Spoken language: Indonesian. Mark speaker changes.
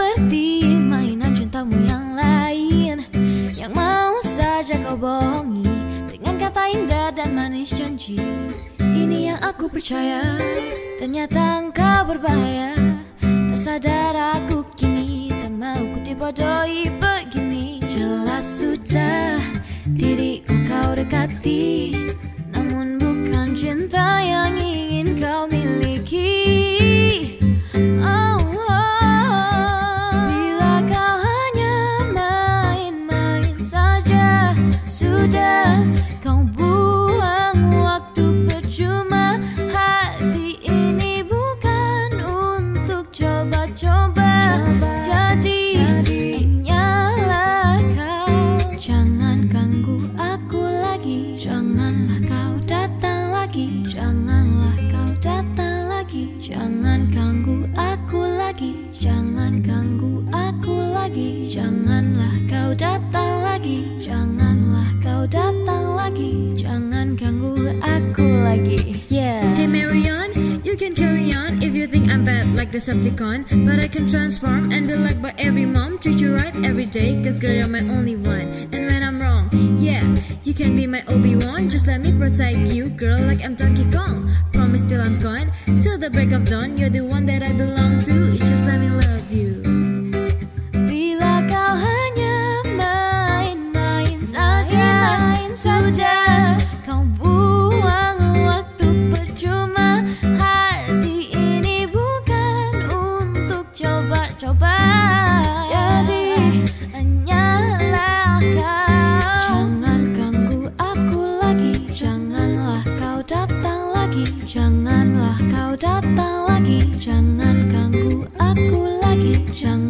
Speaker 1: seperti mainan cintamu yang lain. Yang mau saja kau bohongi Dengan kata indah dan manis janji. Ini yang aku percaya Ternyata engkau berbahaya. Tersadar aku kini Tak mau ku dibodohi begini. Jelas sudah Diriku kau dekati Namun bukan cinta yang Sudah
Speaker 2: like Decepticon. But I can transform and be liked by every mom. Treat you right every day, cause girl, you're my only one. And when I'm wrong, yeah, you can be my Obi-Wan. Just let me protect you, girl, like I'm Donkey Kong. Promise till I'm gone, till the break of dawn. You're the one that I belong to. Just let me love you.
Speaker 1: Janganlah kau datang lagi Jangan ganggu aku lagi Jangan